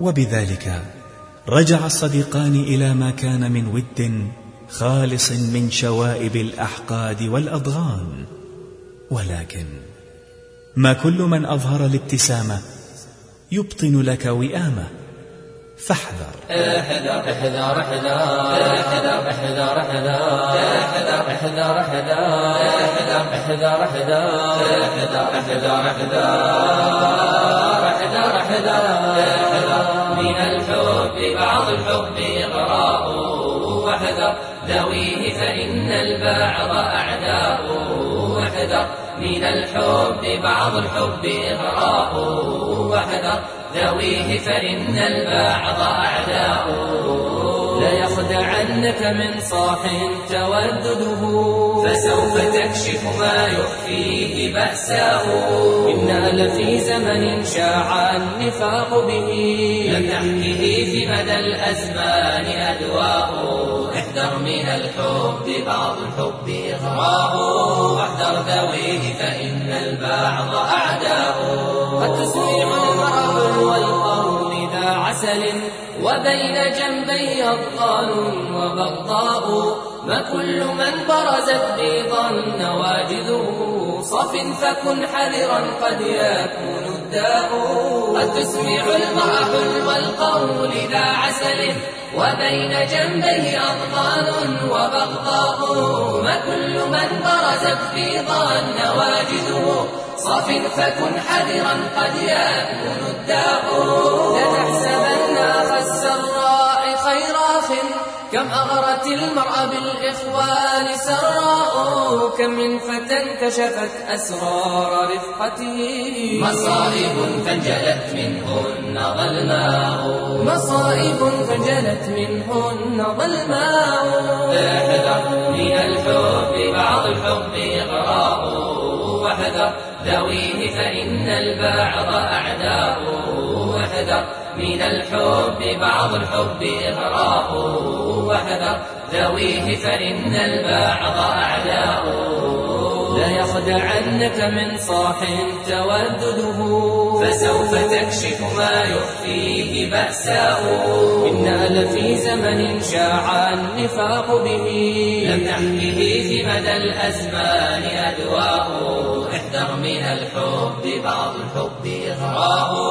وبذلك رجع الصديقان إلى ما كان من ود خالص من شوائب الأحقاد والأضغان ولكن ما كل من أظهر الابتسامة يبطن لك وئامه فاحذر احذر احذر احذر احذر احذر احذر احذر احذر احذر احذر احذر احذر البعض أعداء واحذر من الحب بعض الحب إغراء واحذر ذويه فإن البعض أعداء. لا يخدعنك من صاح تودده. فسوف تكشف ما يخفيه بأساه إنا لفي زمن شاع النفاق به. لم تحكه في مدى الأزمان أدواء. احذر من الحب بعض الحب إغراء واحذر ذويه فإن البعض أعداء قد تسمع المرء والقول ذا عسل وبين جنبي أبطال وبغضاء. ما كل من برزت بيضا نواجذه صف فكن حذرا قد يكون مبتدأ تسمع المرح والقول ذا عسل وبين جنبيه أطفال وبغضاء ما كل من برزت في ظن نواجزه صف فكن حذرا قد يأمن الداء أغرت المرأة بالإخوان سراء كم من فتى كشفت أسرار رفقته. مصائب فانجلت منهن ظلماء. مصائب فانجلت منهن ظلماء. احذر من الحب بعض الحب إغراء. واحذر ذويه فإن البعض أعداء. من الحب بعض الحب إغراء واحذر ذويه فإن البعض أعداء لا يخدعنك من صاح تودده. فسوف تكشف ما يخفيه بأساه. إنا لفي زمن شاع النفاق به. لم تحكه في مدى الأزمان أدواء احذر من الحب بعض الحب إغراء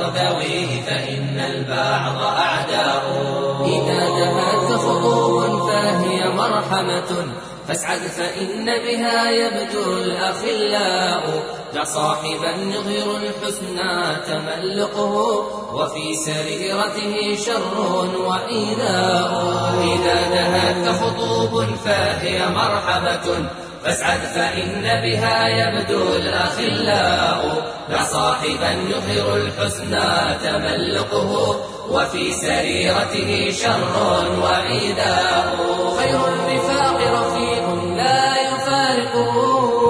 ذويه فإن البعض أعداء. إذا دهت خطوب فهي مرحمة. فاسعد فإن بها يبدو الأخلاء. دع صاحبا يظهر الحسنى تملقه وفي سريرته شر وإيذاء إذا دهت خطوب فهي مرحبة فاسعد فإن بها يبدو الأخلاء. دع صاحبا يظهر الحسنى تملقه وفي سريرته شر وعيداء خير الرفاق رفيق لا يفارقه.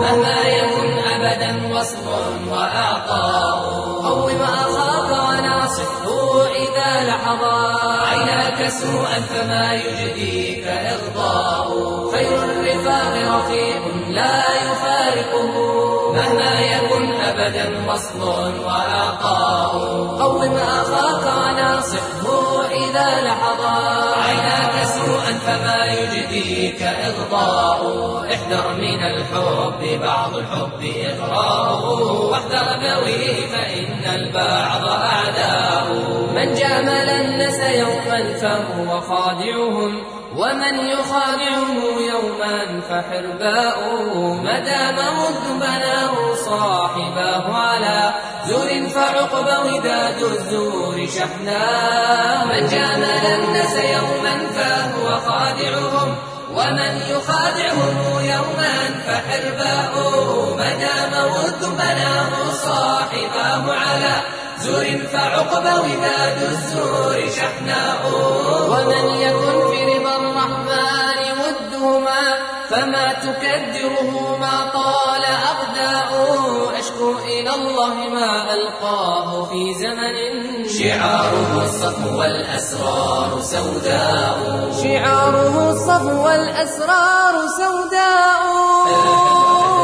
مهما يكن أبدا وصل وأعطاء. قوم أخاك وناصحه إذا لحظا. عيناك سوءا فما يجديك إغضاء. خير الرفاق رفيق لا يفارقه. مهما يكن أبدا وصل وعطاء قوم أخاك وناصحه إذا لحظا. عيناك سوءا فما يجديك إغضاء. احذر من الحب بعض الحب إغراء. واحذر بويه فإن البعض أعداء. من جامل الناس يوما فهو خادعهم. ومن يخادعه يوما فحرباؤه مدامه بناه صاحباه على زور فعقب وداد الزور شحناء من جامل الناس يوما فهو خادعهم. ومن يخادعه يوما فحرباؤه مدامه بناه صاحباه على زور فعقب وداد الزور شحناء. ومن يكن في رضا الرحمن ودهما فما تكدره ما طال أغداء. أشكو إلى الله ما ألقاه في زمن شعاره الصفو والأسرار سوداء. شعاره الصفو والأسرار سوداء.